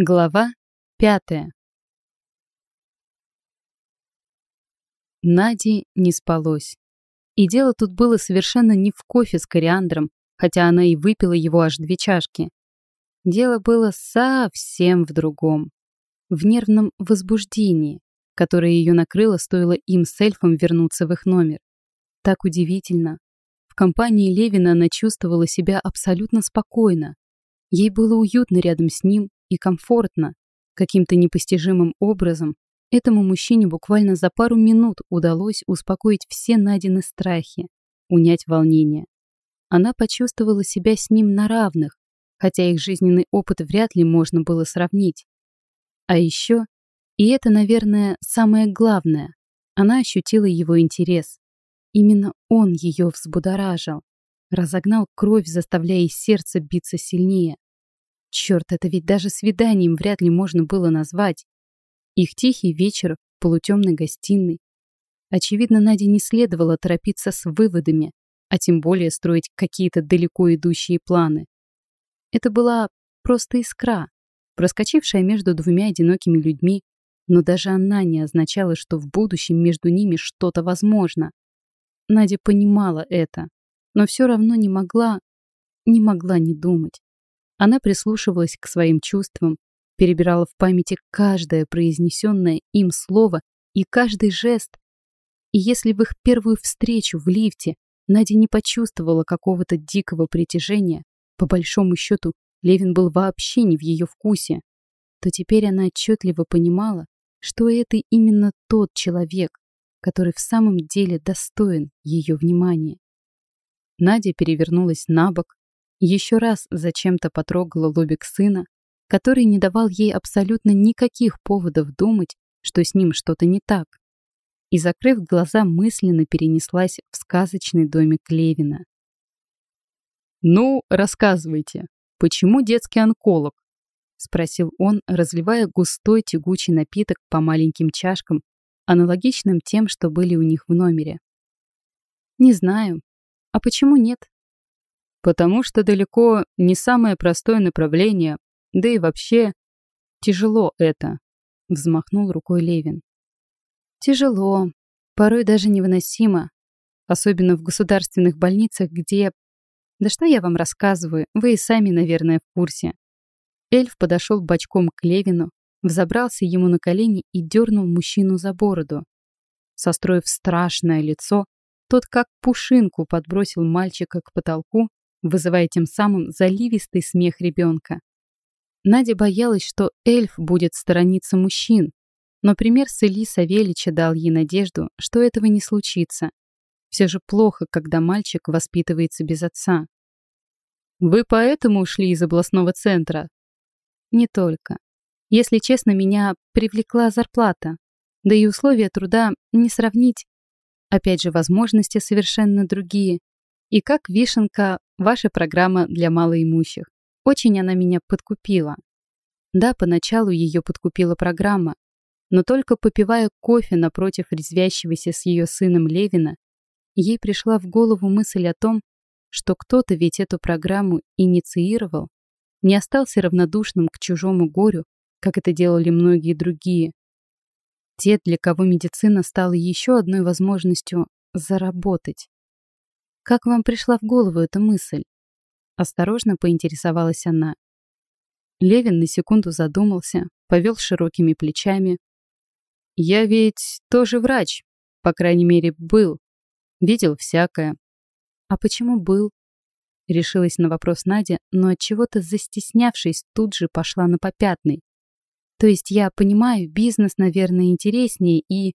Глава пятая. Наде не спалось. И дело тут было совершенно не в кофе с кориандром, хотя она и выпила его аж две чашки. Дело было совсем в другом. В нервном возбуждении, которое ее накрыло, стоило им с эльфом вернуться в их номер. Так удивительно. В компании Левина она чувствовала себя абсолютно спокойно. Ей было уютно рядом с ним, и комфортно. Каким-то непостижимым образом этому мужчине буквально за пару минут удалось успокоить все Надины страхи, унять волнение. Она почувствовала себя с ним на равных, хотя их жизненный опыт вряд ли можно было сравнить. А еще, и это, наверное, самое главное, она ощутила его интерес. Именно он ее взбудоражил, разогнал кровь, заставляя сердце биться сильнее. Черт, это ведь даже свиданием вряд ли можно было назвать. Их тихий вечер в полутемной гостиной. Очевидно, Наде не следовало торопиться с выводами, а тем более строить какие-то далеко идущие планы. Это была просто искра, проскочившая между двумя одинокими людьми, но даже она не означала, что в будущем между ними что-то возможно. Надя понимала это, но все равно не могла, не могла не думать. Она прислушивалась к своим чувствам, перебирала в памяти каждое произнесенное им слово и каждый жест. И если в их первую встречу в лифте Надя не почувствовала какого-то дикого притяжения, по большому счету Левин был вообще не в ее вкусе, то теперь она отчетливо понимала, что это именно тот человек, который в самом деле достоин ее внимания. Надя перевернулась на бок, еще раз зачем-то потрогала лобик сына, который не давал ей абсолютно никаких поводов думать, что с ним что-то не так. И, закрыв глаза, мысленно перенеслась в сказочный домик Левина. «Ну, рассказывайте, почему детский онколог?» — спросил он, разливая густой тягучий напиток по маленьким чашкам, аналогичным тем, что были у них в номере. «Не знаю. А почему нет?» Потому что далеко не самое простое направление, да и вообще тяжело это, взмахнул рукой Левин. Тяжело, порой даже невыносимо, особенно в государственных больницах, где... Да что я вам рассказываю, вы и сами, наверное, в курсе. Эльф подошел бочком к Левину, взобрался ему на колени и дернул мужчину за бороду. Состроив страшное лицо, тот как пушинку подбросил мальчика к потолку вызывая тем самым заливистый смех ребенка. Надя боялась, что эльф будет сторониться мужчин, но пример с Ильи Савельича дал ей надежду, что этого не случится. Все же плохо, когда мальчик воспитывается без отца. «Вы поэтому ушли из областного центра?» «Не только. Если честно, меня привлекла зарплата. Да и условия труда не сравнить. Опять же, возможности совершенно другие. И как вишенка, ваша программа для малоимущих. Очень она меня подкупила. Да, поначалу ее подкупила программа, но только попивая кофе напротив резвящегося с ее сыном Левина, ей пришла в голову мысль о том, что кто-то ведь эту программу инициировал, не остался равнодушным к чужому горю, как это делали многие другие. Те, для кого медицина стала еще одной возможностью заработать. Как вам пришла в голову эта мысль? Осторожно поинтересовалась она. Левин на секунду задумался, повел широкими плечами. «Я ведь тоже врач, по крайней мере, был. Видел всякое». «А почему был?» Решилась на вопрос Надя, но от чего то застеснявшись, тут же пошла на попятный. «То есть я понимаю, бизнес, наверное, интереснее и...»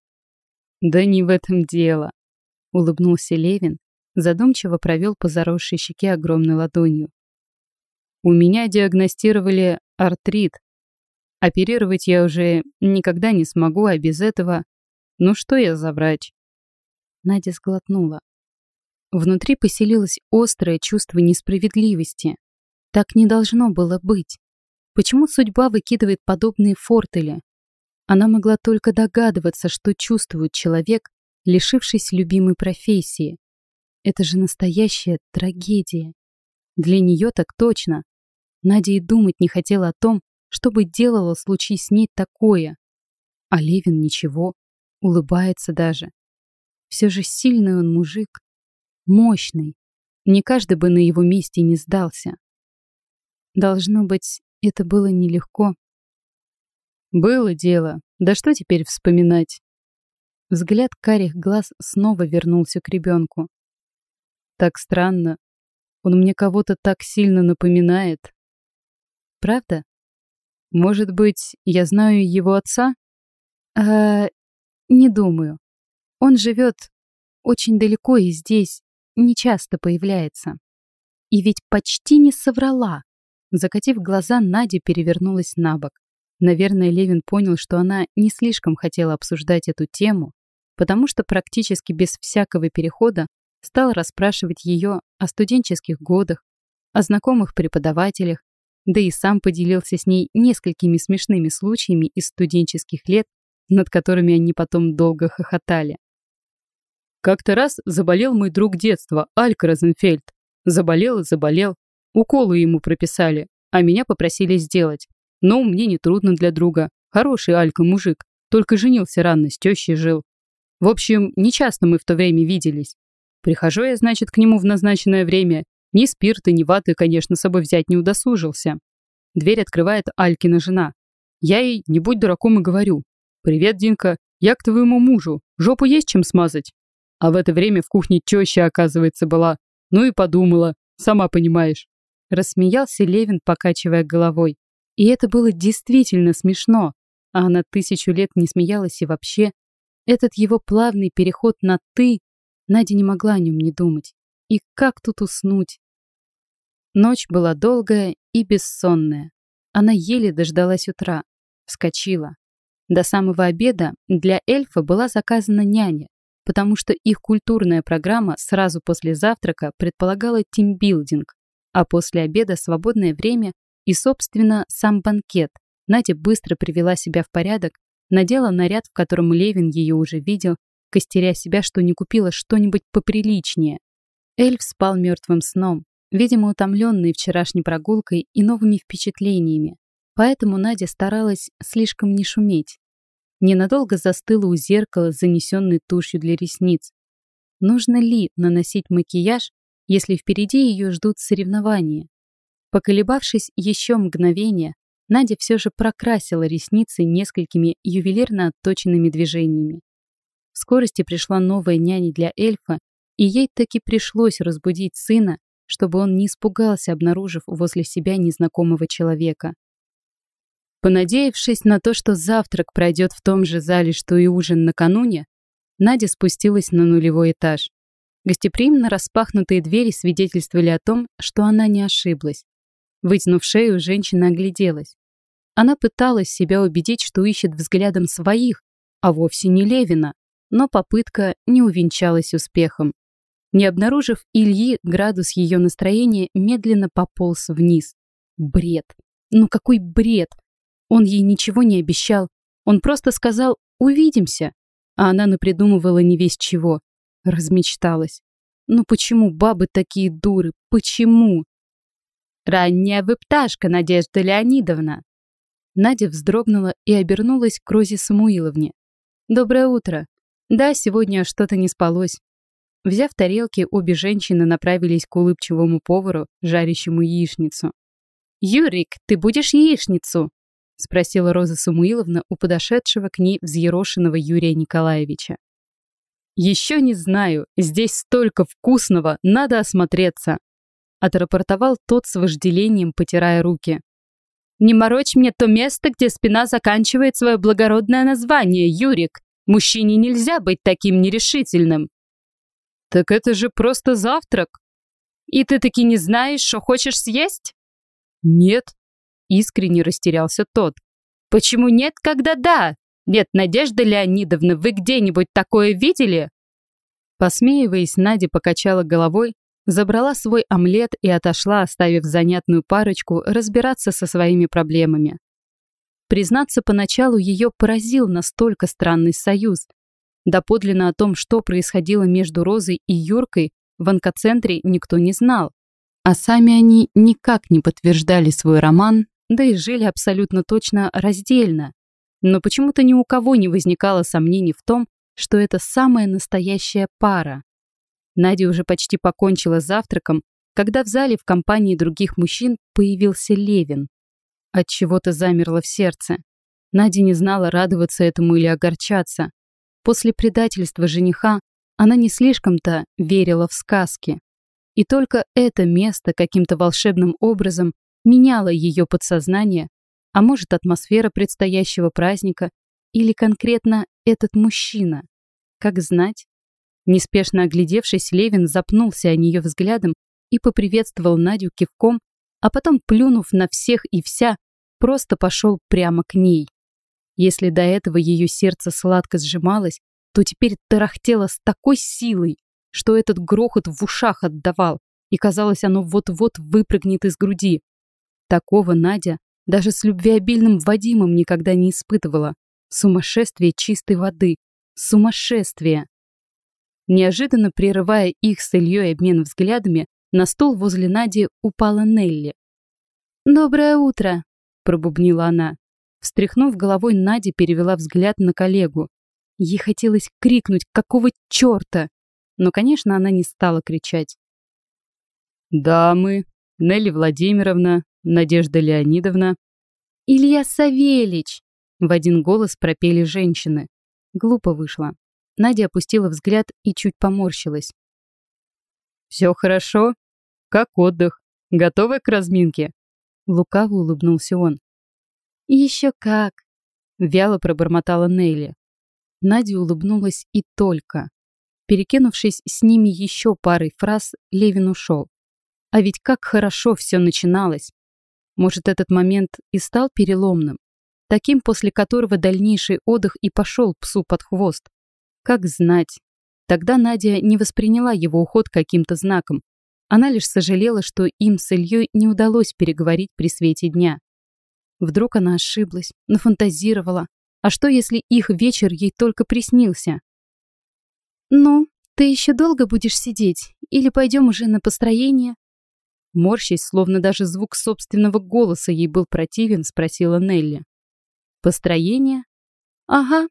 «Да не в этом дело», — улыбнулся Левин, задумчиво провел по заросшей щеке огромной ладонью. У меня диагностировали артрит. Оперировать я уже никогда не смогу, а без этого... Ну что я за врач? Надя сглотнула. Внутри поселилось острое чувство несправедливости. Так не должно было быть. Почему судьба выкидывает подобные фортели? Она могла только догадываться, что чувствует человек, лишившись любимой профессии. Это же настоящая трагедия. Для нее так точно. Надя и думать не хотела о том, что бы делала, случись с ней такое. А Левин ничего, улыбается даже. Все же сильный он мужик, мощный. Не каждый бы на его месте не сдался. Должно быть, это было нелегко. Было дело. Да что теперь вспоминать? Взгляд карих глаз снова вернулся к ребенку. Так странно. Он мне кого-то так сильно напоминает. Правда? Может быть, я знаю его отца? А, не думаю. Он живет очень далеко и здесь не часто появляется. И ведь почти не соврала. Закатив глаза, Надя перевернулась на бок. Наверное, Левин понял, что она не слишком хотела обсуждать эту тему, потому что практически без всякого перехода стал расспрашивать ее о студенческих годах, о знакомых преподавателях, да и сам поделился с ней несколькими смешными случаями из студенческих лет, над которыми они потом долго хохотали. Как-то раз заболел мой друг детства, Алька Розенфельд. Заболел и заболел. Уколы ему прописали, а меня попросили сделать. Но мне не трудно для друга. Хороший Алька мужик, только женился рано, с тещей жил. В общем, нечасто мы в то время виделись. Прихожу я, значит, к нему в назначенное время. Ни спирта, ни ваты, конечно, с собой взять не удосужился. Дверь открывает Алькина жена. Я ей, не будь дураком, и говорю. «Привет, Динка, я к твоему мужу. Жопу есть чем смазать?» А в это время в кухне теща, оказывается, была. Ну и подумала, сама понимаешь. Рассмеялся Левин, покачивая головой. И это было действительно смешно. А она тысячу лет не смеялась и вообще. Этот его плавный переход на «ты» Надя не могла о нем не думать. И как тут уснуть? Ночь была долгая и бессонная. Она еле дождалась утра. Вскочила. До самого обеда для эльфа была заказана няня, потому что их культурная программа сразу после завтрака предполагала тимбилдинг, а после обеда свободное время и, собственно, сам банкет. Надя быстро привела себя в порядок, надела наряд, в котором Левин ее уже видел, костеря себя, что не купила что-нибудь поприличнее. Эльф спал мертвым сном, видимо, утомленный вчерашней прогулкой и новыми впечатлениями. Поэтому Надя старалась слишком не шуметь. Ненадолго застыла у зеркала занесенной тушью для ресниц. Нужно ли наносить макияж, если впереди ее ждут соревнования? Поколебавшись еще мгновение, Надя все же прокрасила ресницы несколькими ювелирно отточенными движениями. В скорости пришла новая няня для эльфа, и ей таки пришлось разбудить сына, чтобы он не испугался, обнаружив возле себя незнакомого человека. Понадеявшись на то, что завтрак пройдет в том же зале, что и ужин накануне, Надя спустилась на нулевой этаж. Гостеприимно распахнутые двери свидетельствовали о том, что она не ошиблась. Вытянув шею, женщина огляделась. Она пыталась себя убедить, что ищет взглядом своих, а вовсе не Левина, но попытка не увенчалась успехом. Не обнаружив Ильи, градус ее настроения медленно пополз вниз. Бред. Ну какой бред! Он ей ничего не обещал. Он просто сказал «увидимся». А она напридумывала не весь чего. Размечталась. Ну почему бабы такие дуры? Почему? «Ранняя вы пташка, Надежда Леонидовна!» Надя вздрогнула и обернулась к Розе Самуиловне. «Доброе утро. Да, сегодня что-то не спалось». Взяв тарелки, обе женщины направились к улыбчивому повару, жарящему яичницу. «Юрик, ты будешь яичницу?» — спросила Роза Самуиловна у подошедшего к ней взъерошенного Юрия Николаевича. «Еще не знаю, здесь столько вкусного, надо осмотреться», — отрапортовал тот с вожделением, потирая руки. «Не морочь мне то место, где спина заканчивает свое благородное название, Юрик. Мужчине нельзя быть таким нерешительным». «Так это же просто завтрак». «И ты таки не знаешь, что хочешь съесть?» «Нет», Искренне растерялся тот. «Почему нет, когда да? Нет, Надежда Леонидовна, вы где-нибудь такое видели?» Посмеиваясь, Надя покачала головой, забрала свой омлет и отошла, оставив занятную парочку разбираться со своими проблемами. Признаться, поначалу ее поразил настолько странный союз. Доподлинно о том, что происходило между Розой и Юркой, в онкоцентре никто не знал. А сами они никак не подтверждали свой роман да и жили абсолютно точно раздельно. Но почему-то ни у кого не возникало сомнений в том, что это самая настоящая пара. Надя уже почти покончила завтраком, когда в зале в компании других мужчин появился Левин. От чего-то замерло в сердце. Надя не знала, радоваться этому или огорчаться. После предательства жениха она не слишком-то верила в сказки. И только это место каким-то волшебным образом меняло ее подсознание, а может атмосфера предстоящего праздника или конкретно этот мужчина. Как знать? Неспешно оглядевшись, Левин запнулся о нее взглядом и поприветствовал Надю кивком, а потом, плюнув на всех и вся, просто пошел прямо к ней. Если до этого ее сердце сладко сжималось, то теперь тарахтело с такой силой, что этот грохот в ушах отдавал, и казалось, оно вот-вот выпрыгнет из груди. Такого Надя даже с любвеобильным Вадимом никогда не испытывала. Сумасшествие чистой воды. Сумасшествие. Неожиданно прерывая их с Ильей обмен взглядами, на стол возле Нади упала Нелли. «Доброе утро!» – пробубнила она. Встряхнув головой, Надя перевела взгляд на коллегу. Ей хотелось крикнуть «Какого черта?!» Но, конечно, она не стала кричать. «Дамы, Нелли Владимировна, Надежда Леонидовна». «Илья Савельич!» В один голос пропели женщины. Глупо вышло. Надя опустила взгляд и чуть поморщилась. «Все хорошо? Как отдых? Готовы к разминке?» Лукаво улыбнулся он. «Еще как!» Вяло пробормотала Нелли. Надя улыбнулась и только. Перекинувшись с ними еще парой фраз, Левин ушел. А ведь как хорошо все начиналось. Может, этот момент и стал переломным, таким, после которого дальнейший отдых и пошел псу под хвост. Как знать. Тогда Надя не восприняла его уход каким-то знаком. Она лишь сожалела, что им с Ильей не удалось переговорить при свете дня. Вдруг она ошиблась, нафантазировала. А что, если их вечер ей только приснился? «Ну, ты еще долго будешь сидеть? Или пойдем уже на построение?» Морщись, словно даже звук собственного голоса ей был противен, спросила Нелли. «Построение?» «Ага.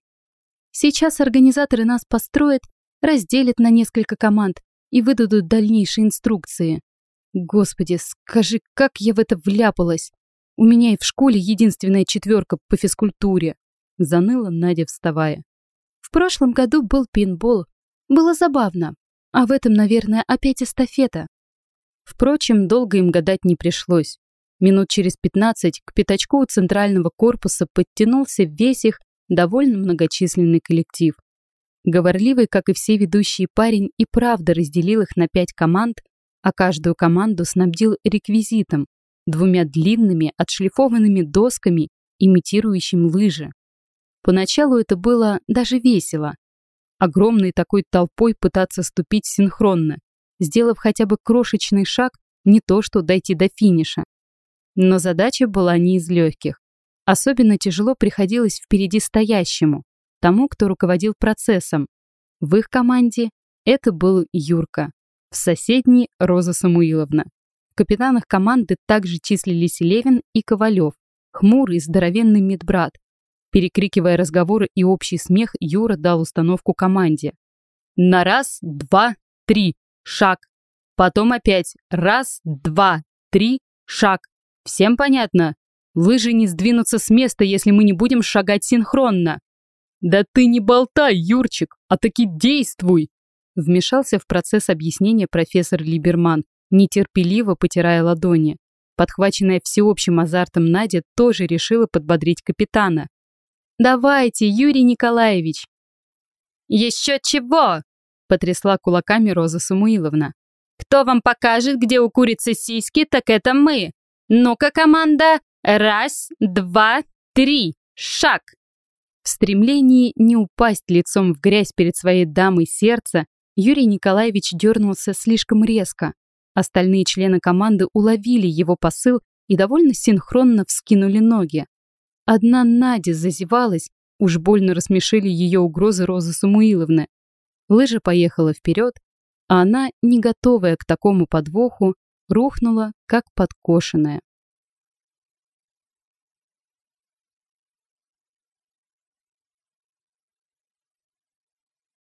Сейчас организаторы нас построят, разделят на несколько команд и выдадут дальнейшие инструкции. Господи, скажи, как я в это вляпалась? У меня и в школе единственная четверка по физкультуре. Заныла Надя, вставая. В прошлом году был пинбол. Было забавно. А в этом, наверное, опять эстафета. Впрочем, долго им гадать не пришлось. Минут через пятнадцать к пятачку у центрального корпуса подтянулся весь их довольно многочисленный коллектив. Говорливый, как и все ведущие парень, и правда разделил их на пять команд, а каждую команду снабдил реквизитом, двумя длинными отшлифованными досками, имитирующим лыжи. Поначалу это было даже весело. Огромной такой толпой пытаться ступить синхронно, сделав хотя бы крошечный шаг, не то что дойти до финиша. Но задача была не из легких. Особенно тяжело приходилось впереди стоящему, тому, кто руководил процессом. В их команде это был Юрка, в соседней – Роза Самуиловна. В капитанах команды также числились Левин и Ковалев, хмурый здоровенный медбрат. Перекрикивая разговоры и общий смех, Юра дал установку команде. На раз, два, три, шаг. Потом опять раз, два, три, шаг. Всем понятно? Лыжи не сдвинутся с места, если мы не будем шагать синхронно. Да ты не болтай, Юрчик, а таки действуй! Вмешался в процесс объяснения профессор Либерман, нетерпеливо потирая ладони. Подхваченная всеобщим азартом Надя тоже решила подбодрить капитана. «Давайте, Юрий Николаевич!» «Еще чего!» – потрясла кулаками Роза Самуиловна. «Кто вам покажет, где у курицы сиськи, так это мы! Ну-ка, команда! Раз, два, три! Шаг!» В стремлении не упасть лицом в грязь перед своей дамой сердца, Юрий Николаевич дернулся слишком резко. Остальные члены команды уловили его посыл и довольно синхронно вскинули ноги. Одна Надя зазевалась, уж больно рассмешили ее угрозы Розы Самуиловны. Лыжа поехала вперед, а она, не готовая к такому подвоху, рухнула, как подкошенная.